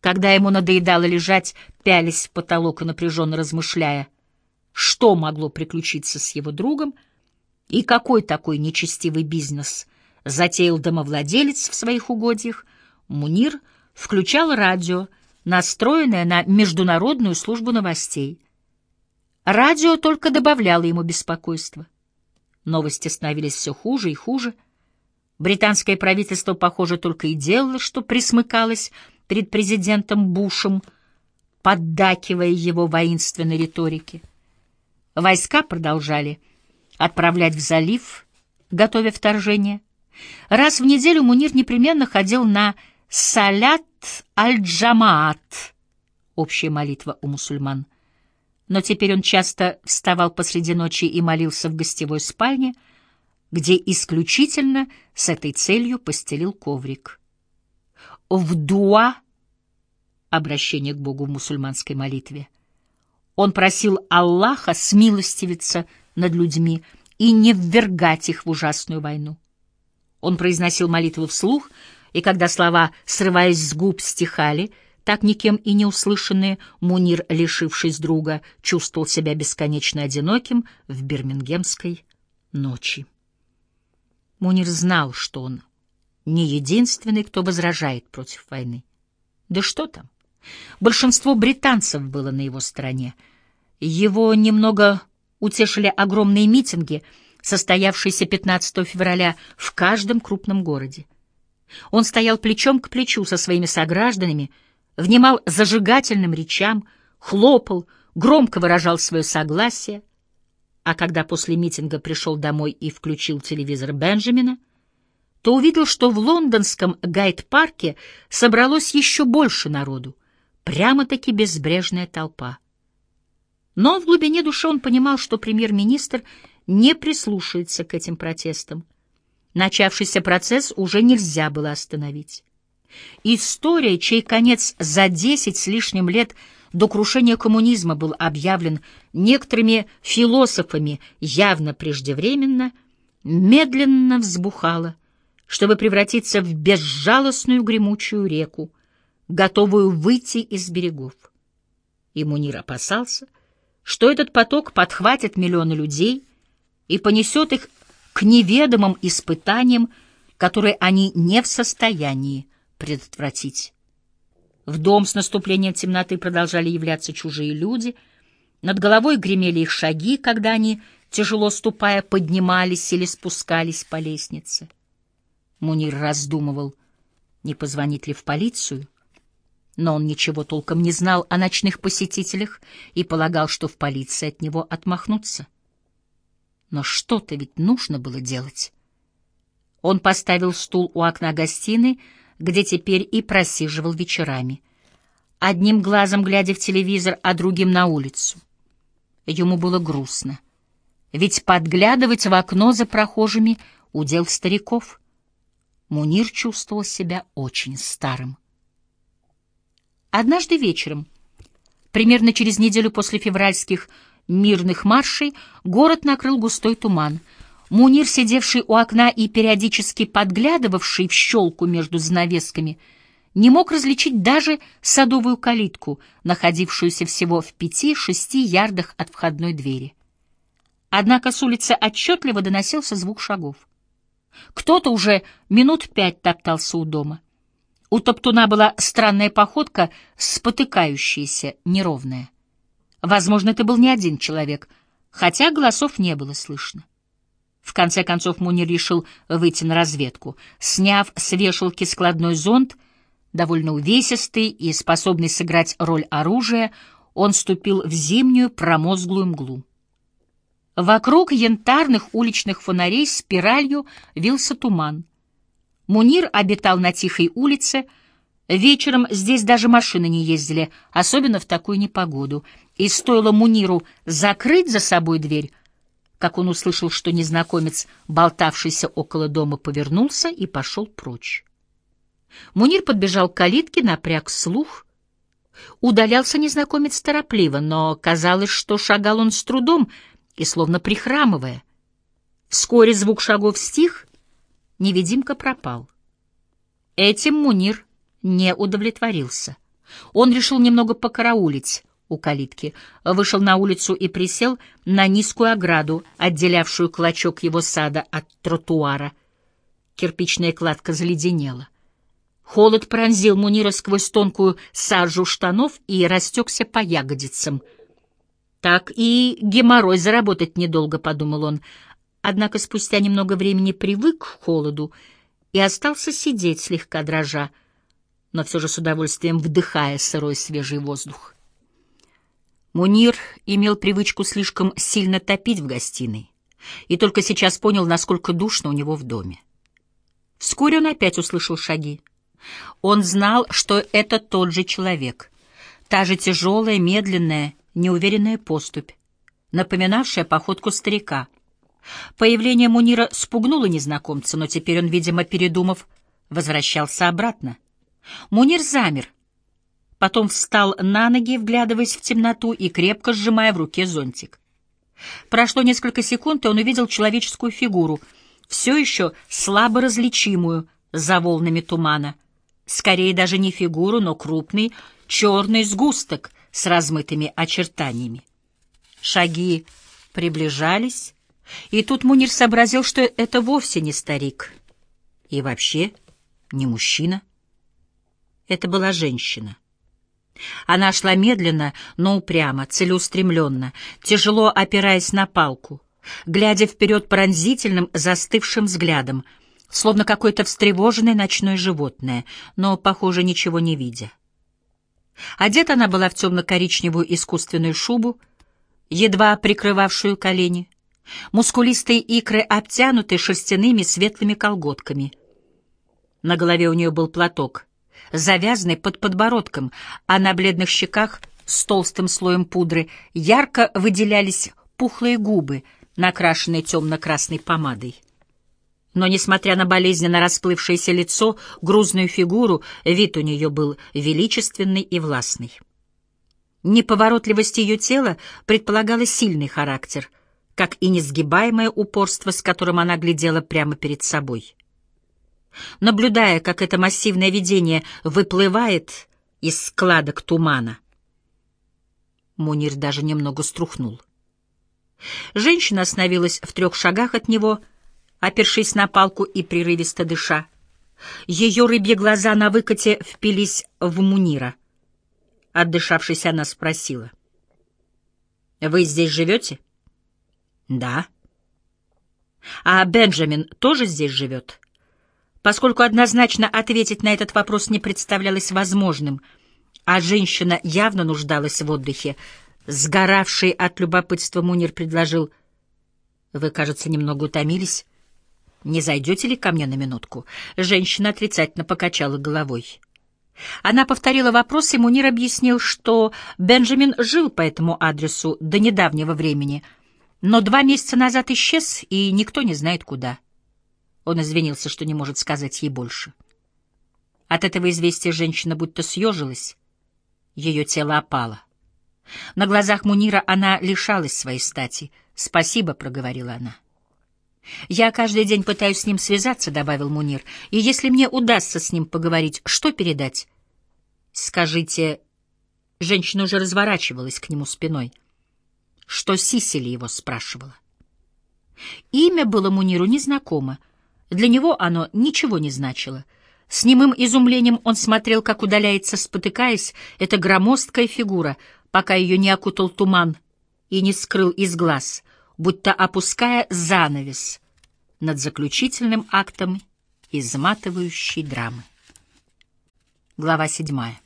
Когда ему надоедало лежать, пялись в потолок и напряженно размышляя, что могло приключиться с его другом и какой такой нечестивый бизнес затеял домовладелец в своих угодьях, Мунир включал радио, настроенное на международную службу новостей. Радио только добавляло ему беспокойства. Новости становились все хуже и хуже. Британское правительство, похоже, только и делало, что присмыкалось перед президентом Бушем, поддакивая его воинственной риторике. Войска продолжали отправлять в залив, готовя вторжение. Раз в неделю Мунир непременно ходил на «Салят аль-Джамаат» — общая молитва у мусульман — но теперь он часто вставал посреди ночи и молился в гостевой спальне, где исключительно с этой целью постелил коврик. В дуа, обращение к Богу в мусульманской молитве, он просил Аллаха смилостивиться над людьми и не ввергать их в ужасную войну. Он произносил молитву вслух, и когда слова, срываясь с губ, стихали — так никем и не услышанные, Мунир, лишившись друга, чувствовал себя бесконечно одиноким в бирмингемской ночи. Мунир знал, что он не единственный, кто возражает против войны. Да что там? Большинство британцев было на его стороне. Его немного утешили огромные митинги, состоявшиеся 15 февраля в каждом крупном городе. Он стоял плечом к плечу со своими согражданами, внимал зажигательным речам, хлопал, громко выражал свое согласие, а когда после митинга пришел домой и включил телевизор Бенджамина, то увидел, что в лондонском гайд-парке собралось еще больше народу, прямо-таки безбрежная толпа. Но в глубине души он понимал, что премьер-министр не прислушается к этим протестам. Начавшийся процесс уже нельзя было остановить. История, чей конец за десять с лишним лет до крушения коммунизма был объявлен некоторыми философами явно преждевременно, медленно взбухала, чтобы превратиться в безжалостную гремучую реку, готовую выйти из берегов. И Мунир опасался, что этот поток подхватит миллионы людей и понесет их к неведомым испытаниям, которые они не в состоянии предотвратить. В дом с наступлением темноты продолжали являться чужие люди, над головой гремели их шаги, когда они, тяжело ступая, поднимались или спускались по лестнице. Мунир раздумывал, не позвонить ли в полицию, но он ничего толком не знал о ночных посетителях и полагал, что в полиции от него отмахнутся. Но что-то ведь нужно было делать. Он поставил стул у окна гостиной, где теперь и просиживал вечерами, одним глазом глядя в телевизор, а другим на улицу. Ему было грустно, ведь подглядывать в окно за прохожими — удел стариков. Мунир чувствовал себя очень старым. Однажды вечером, примерно через неделю после февральских мирных маршей, город накрыл густой туман — Мунир, сидевший у окна и периодически подглядывавший в щелку между занавесками, не мог различить даже садовую калитку, находившуюся всего в пяти-шести ярдах от входной двери. Однако с улицы отчетливо доносился звук шагов. Кто-то уже минут пять топтался у дома. У топтуна была странная походка, спотыкающаяся, неровная. Возможно, это был не один человек, хотя голосов не было слышно. В конце концов Мунир решил выйти на разведку. Сняв с вешалки складной зонт, довольно увесистый и способный сыграть роль оружия, он ступил в зимнюю промозглую мглу. Вокруг янтарных уличных фонарей спиралью вился туман. Мунир обитал на тихой улице. Вечером здесь даже машины не ездили, особенно в такую непогоду. И стоило Муниру закрыть за собой дверь, как он услышал, что незнакомец, болтавшийся около дома, повернулся и пошел прочь. Мунир подбежал к калитке, напряг слух. Удалялся незнакомец торопливо, но казалось, что шагал он с трудом и словно прихрамывая. Вскоре звук шагов стих, невидимка пропал. Этим Мунир не удовлетворился. Он решил немного покараулить у калитки, вышел на улицу и присел на низкую ограду, отделявшую клочок его сада от тротуара. Кирпичная кладка заледенела. Холод пронзил Мунира сквозь тонкую сажу штанов и растекся по ягодицам. «Так и геморрой заработать недолго», — подумал он. Однако спустя немного времени привык к холоду и остался сидеть, слегка дрожа, но все же с удовольствием вдыхая сырой свежий воздух. Мунир имел привычку слишком сильно топить в гостиной и только сейчас понял, насколько душно у него в доме. Вскоре он опять услышал шаги. Он знал, что это тот же человек, та же тяжелая, медленная, неуверенная поступь, напоминавшая походку старика. Появление Мунира спугнуло незнакомца, но теперь он, видимо, передумав, возвращался обратно. Мунир замер, потом встал на ноги, вглядываясь в темноту и крепко сжимая в руке зонтик. Прошло несколько секунд, и он увидел человеческую фигуру, все еще слабо различимую за волнами тумана. Скорее даже не фигуру, но крупный черный сгусток с размытыми очертаниями. Шаги приближались, и тут Мунир сообразил, что это вовсе не старик и вообще не мужчина. Это была женщина. Она шла медленно, но упрямо, целеустремленно, тяжело опираясь на палку, глядя вперед пронзительным, застывшим взглядом, словно какое-то встревоженное ночное животное, но, похоже, ничего не видя. Одета она была в темно-коричневую искусственную шубу, едва прикрывавшую колени, мускулистые икры обтянуты шерстяными светлыми колготками. На голове у нее был платок — завязанный под подбородком, а на бледных щеках с толстым слоем пудры ярко выделялись пухлые губы, накрашенные темно-красной помадой. Но, несмотря на болезненно расплывшееся лицо, грузную фигуру, вид у нее был величественный и властный. Неповоротливость ее тела предполагала сильный характер, как и несгибаемое упорство, с которым она глядела прямо перед собой. Наблюдая, как это массивное видение выплывает из складок тумана, Мунир даже немного струхнул. Женщина остановилась в трех шагах от него, опершись на палку и прерывисто дыша. Ее рыбьи глаза на выкате впились в Мунира. Отдышавшись, она спросила. «Вы здесь живете?» «Да». «А Бенджамин тоже здесь живет?» Поскольку однозначно ответить на этот вопрос не представлялось возможным, а женщина явно нуждалась в отдыхе, сгоравший от любопытства Мунир предложил, «Вы, кажется, немного утомились. Не зайдете ли ко мне на минутку?» Женщина отрицательно покачала головой. Она повторила вопрос, и Мунир объяснил, что Бенджамин жил по этому адресу до недавнего времени, но два месяца назад исчез, и никто не знает куда. Он извинился, что не может сказать ей больше. От этого известия женщина будто съежилась, ее тело опало. На глазах Мунира она лишалась своей стати. «Спасибо», — проговорила она. «Я каждый день пытаюсь с ним связаться», — добавил Мунир. «И если мне удастся с ним поговорить, что передать?» «Скажите...» Женщина уже разворачивалась к нему спиной. Что Сисили его спрашивала. Имя было Муниру незнакомо — для него оно ничего не значило. С немым изумлением он смотрел, как удаляется, спотыкаясь, эта громоздкая фигура, пока ее не окутал туман и не скрыл из глаз, будто опуская занавес над заключительным актом изматывающей драмы. Глава седьмая.